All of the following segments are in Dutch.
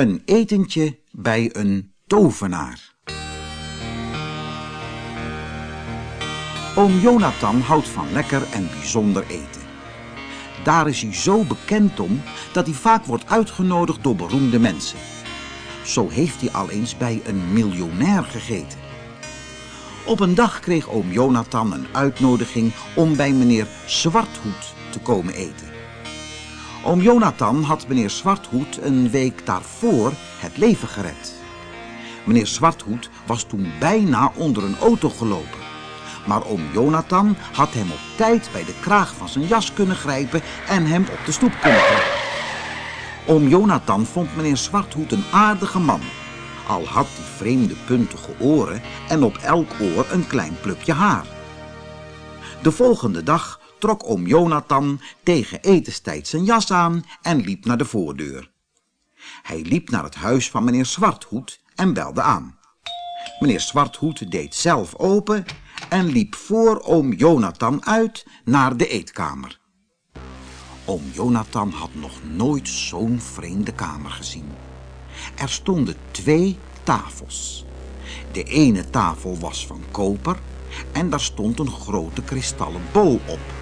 Een etentje bij een tovenaar. Oom Jonathan houdt van lekker en bijzonder eten. Daar is hij zo bekend om dat hij vaak wordt uitgenodigd door beroemde mensen. Zo heeft hij al eens bij een miljonair gegeten. Op een dag kreeg oom Jonathan een uitnodiging om bij meneer Zwarthoed te komen eten. Oom Jonathan had meneer Zwarthoed een week daarvoor het leven gered. Meneer Zwarthoed was toen bijna onder een auto gelopen. Maar oom Jonathan had hem op tijd bij de kraag van zijn jas kunnen grijpen en hem op de stoep kunnen krijgen. Oom Jonathan vond meneer Zwarthoed een aardige man. Al had hij vreemde puntige oren en op elk oor een klein plukje haar. De volgende dag trok oom Jonathan tegen etenstijd zijn jas aan en liep naar de voordeur. Hij liep naar het huis van meneer Zwarthoed en belde aan. Meneer Zwarthoed deed zelf open en liep voor oom Jonathan uit naar de eetkamer. Oom Jonathan had nog nooit zo'n vreemde kamer gezien. Er stonden twee tafels. De ene tafel was van koper en daar stond een grote kristallen bol op.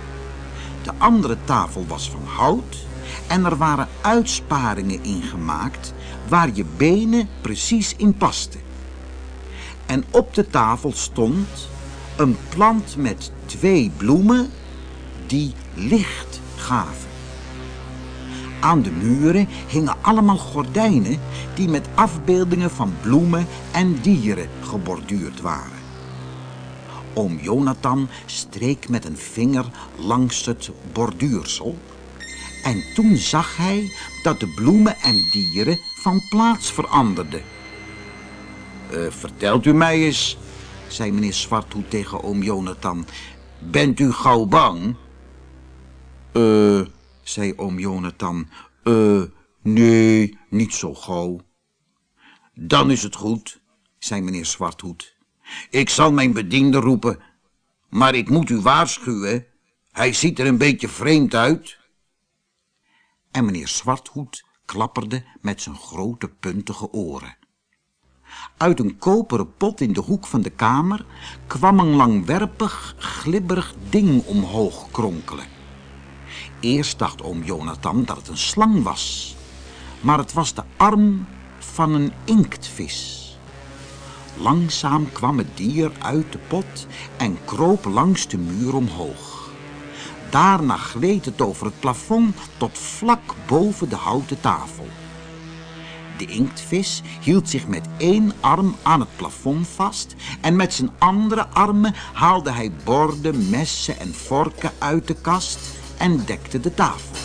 De andere tafel was van hout en er waren uitsparingen in gemaakt waar je benen precies in pasten. En op de tafel stond een plant met twee bloemen die licht gaven. Aan de muren hingen allemaal gordijnen die met afbeeldingen van bloemen en dieren geborduurd waren. Oom Jonathan streek met een vinger langs het borduursel. En toen zag hij dat de bloemen en dieren van plaats veranderden. Uh, vertelt u mij eens, zei meneer Zwarthoed tegen oom Jonathan. Bent u gauw bang? Eh, zei oom Jonathan. Eh, nee, niet zo gauw. Dan is het goed, zei meneer Zwarthoed. Ik zal mijn bediende roepen, maar ik moet u waarschuwen, hij ziet er een beetje vreemd uit. En meneer Zwarthoed klapperde met zijn grote puntige oren. Uit een koperen pot in de hoek van de kamer kwam een langwerpig, glibberig ding omhoog kronkelen. Eerst dacht oom Jonathan dat het een slang was, maar het was de arm van een inktvis. Langzaam kwam het dier uit de pot en kroop langs de muur omhoog. Daarna gleed het over het plafond tot vlak boven de houten tafel. De inktvis hield zich met één arm aan het plafond vast en met zijn andere armen haalde hij borden, messen en vorken uit de kast en dekte de tafel.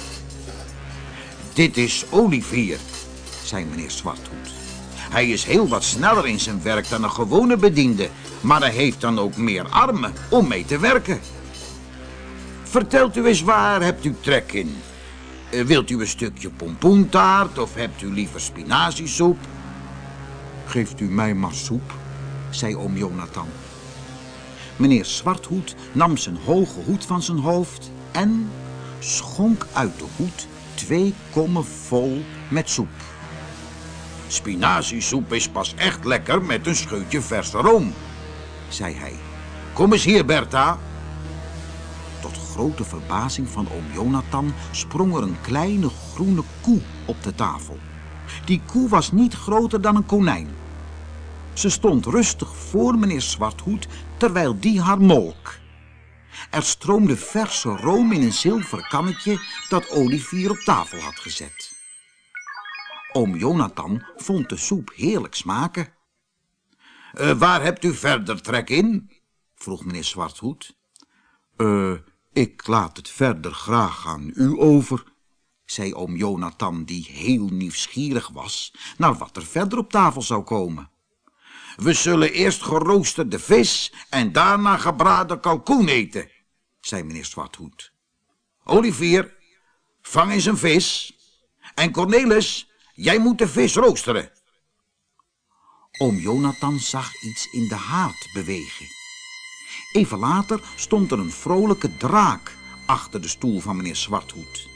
Dit is Olivier, zei meneer Zwarthoed. Hij is heel wat sneller in zijn werk dan een gewone bediende, maar hij heeft dan ook meer armen om mee te werken. Vertelt u eens waar hebt u trek in? Eh, wilt u een stukje pompoentaart of hebt u liever spinaziesoep? Geeft u mij maar soep, zei oom Jonathan. Meneer Zwarthoed nam zijn hoge hoed van zijn hoofd en schonk uit de hoed twee kommen vol met soep. Spinaziesoep is pas echt lekker met een scheutje verse room, zei hij. Kom eens hier, Bertha. Tot grote verbazing van oom Jonathan sprong er een kleine groene koe op de tafel. Die koe was niet groter dan een konijn. Ze stond rustig voor meneer Zwarthoed, terwijl die haar molk. Er stroomde verse room in een zilveren kannetje dat Olivier op tafel had gezet. Oom Jonathan vond de soep heerlijk smaken. Uh, waar hebt u verder trek in? vroeg meneer Zwarthoed. Uh, ik laat het verder graag aan u over, zei oom Jonathan, die heel nieuwsgierig was naar wat er verder op tafel zou komen. We zullen eerst geroosterde vis en daarna gebraden kalkoen eten, zei meneer Zwarthoed. Olivier, vang eens een vis. En Cornelis, Jij moet de vis roosteren. Oom Jonathan zag iets in de haard bewegen. Even later stond er een vrolijke draak achter de stoel van meneer Zwarthoed.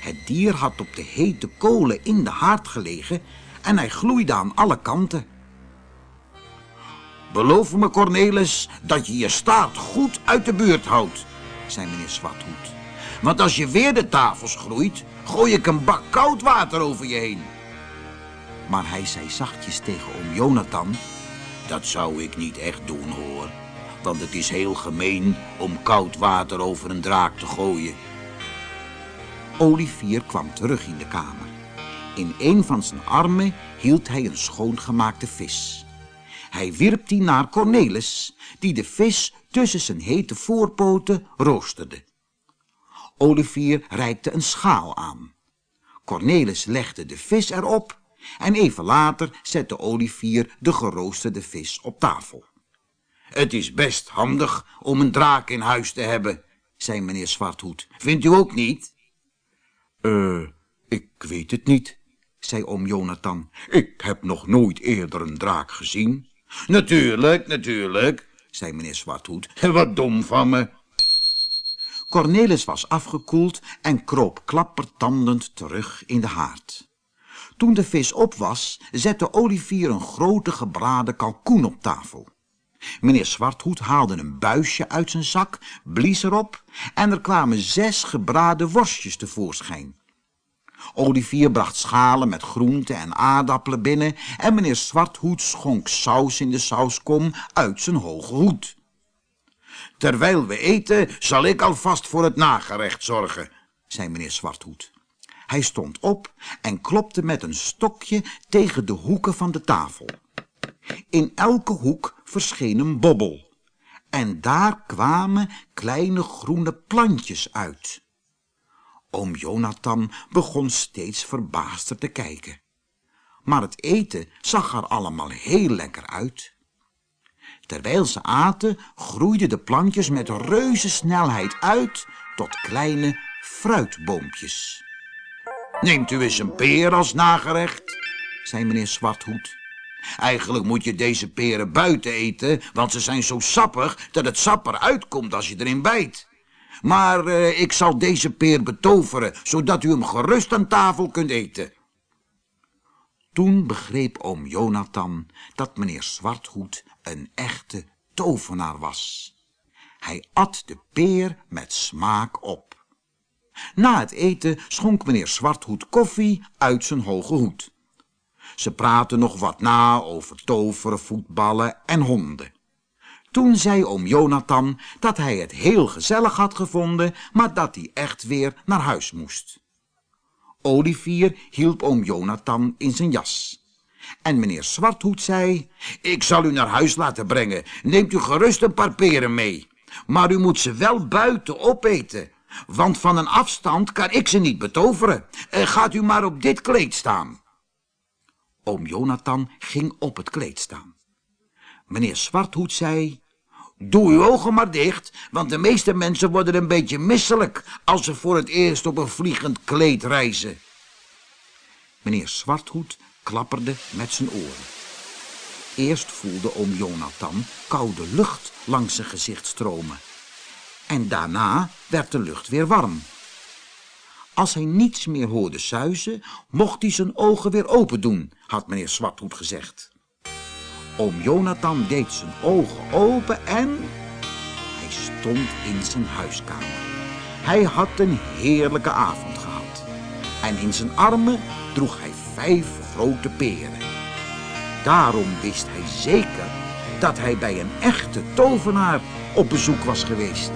Het dier had op de hete kolen in de haard gelegen en hij gloeide aan alle kanten. Beloof me, Cornelis, dat je je staart goed uit de buurt houdt, zei meneer Zwarthoed. Want als je weer de tafels groeit, gooi ik een bak koud water over je heen. Maar hij zei zachtjes tegen oom Jonathan, dat zou ik niet echt doen hoor. Want het is heel gemeen om koud water over een draak te gooien. Olivier kwam terug in de kamer. In een van zijn armen hield hij een schoongemaakte vis. Hij wierp die naar Cornelis, die de vis tussen zijn hete voorpoten roosterde. Olivier reikte een schaal aan. Cornelis legde de vis erop en even later zette Olivier de geroosterde vis op tafel. Het is best handig om een draak in huis te hebben, zei meneer Zwarthoed. Vindt u ook niet? Eh, uh, ik weet het niet, zei oom Jonathan. Ik heb nog nooit eerder een draak gezien. Natuurlijk, natuurlijk, zei meneer Zwarthoed. Wat dom van me. Cornelis was afgekoeld en kroop klappertandend terug in de haard. Toen de vis op was, zette Olivier een grote gebraden kalkoen op tafel. Meneer Zwarthoed haalde een buisje uit zijn zak, blies erop en er kwamen zes gebraden worstjes tevoorschijn. Olivier bracht schalen met groenten en aardappelen binnen en meneer Zwarthoed schonk saus in de sauskom uit zijn hoge hoed. Terwijl we eten, zal ik alvast voor het nagerecht zorgen, zei meneer Zwarthoed. Hij stond op en klopte met een stokje tegen de hoeken van de tafel. In elke hoek verscheen een bobbel. En daar kwamen kleine groene plantjes uit. Oom Jonathan begon steeds verbaasder te kijken. Maar het eten zag er allemaal heel lekker uit. Terwijl ze aten, groeiden de plantjes met reuze snelheid uit tot kleine fruitboompjes. Neemt u eens een peer als nagerecht, zei meneer Zwarthoed. Eigenlijk moet je deze peren buiten eten, want ze zijn zo sappig dat het sap eruit komt als je erin bijt. Maar uh, ik zal deze peer betoveren, zodat u hem gerust aan tafel kunt eten. Toen begreep oom Jonathan dat meneer Zwarthoed een echte tovenaar was. Hij at de peer met smaak op. Na het eten schonk meneer Zwarthoed koffie uit zijn hoge hoed. Ze praten nog wat na over toveren, voetballen en honden. Toen zei oom Jonathan dat hij het heel gezellig had gevonden, maar dat hij echt weer naar huis moest. Olivier hielp oom Jonathan in zijn jas. En meneer Zwarthoed zei, ik zal u naar huis laten brengen. Neemt u gerust een paar peren mee. Maar u moet ze wel buiten opeten. Want van een afstand kan ik ze niet betoveren. Eh, gaat u maar op dit kleed staan. Oom Jonathan ging op het kleed staan. Meneer Zwarthoed zei, doe uw ogen maar dicht, want de meeste mensen worden een beetje misselijk als ze voor het eerst op een vliegend kleed reizen. Meneer Zwarthoed klapperde met zijn oren. Eerst voelde oom Jonathan koude lucht langs zijn gezicht stromen. En daarna werd de lucht weer warm. Als hij niets meer hoorde suizen, mocht hij zijn ogen weer open doen, had meneer Zwarthoed gezegd. Oom Jonathan deed zijn ogen open en hij stond in zijn huiskamer. Hij had een heerlijke avond gehad. En in zijn armen droeg hij vijf grote peren. Daarom wist hij zeker dat hij bij een echte tovenaar op bezoek was geweest.